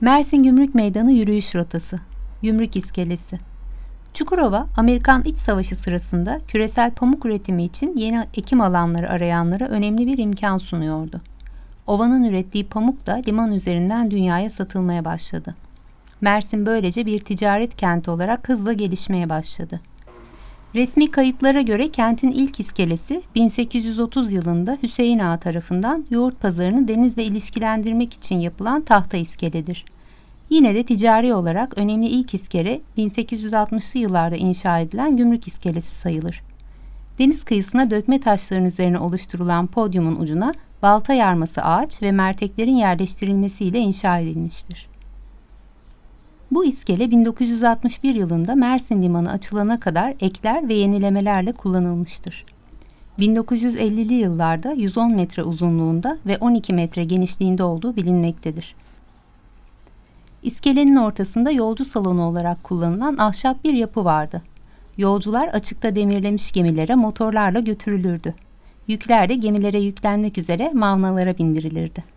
Mersin Gümrük Meydanı yürüyüş rotası. Gümrük iskelesi. Çukurova, Amerikan İç Savaşı sırasında küresel pamuk üretimi için yeni ekim alanları arayanlara önemli bir imkan sunuyordu. Ovanın ürettiği pamuk da liman üzerinden dünyaya satılmaya başladı. Mersin böylece bir ticaret kenti olarak hızla gelişmeye başladı. Resmi kayıtlara göre kentin ilk iskelesi 1830 yılında Hüseyin Ağa tarafından yoğurt pazarını denizle ilişkilendirmek için yapılan tahta iskeledir. Yine de ticari olarak önemli ilk iskele 1860'lı yıllarda inşa edilen gümrük iskelesi sayılır. Deniz kıyısına dökme taşların üzerine oluşturulan podyumun ucuna balta yarması ağaç ve merteklerin yerleştirilmesiyle inşa edilmiştir. Bu iskele 1961 yılında Mersin Limanı açılana kadar ekler ve yenilemelerle kullanılmıştır. 1950'li yıllarda 110 metre uzunluğunda ve 12 metre genişliğinde olduğu bilinmektedir. İskelenin ortasında yolcu salonu olarak kullanılan ahşap bir yapı vardı. Yolcular açıkta demirlemiş gemilere motorlarla götürülürdü. Yükler de gemilere yüklenmek üzere mavnalara bindirilirdi.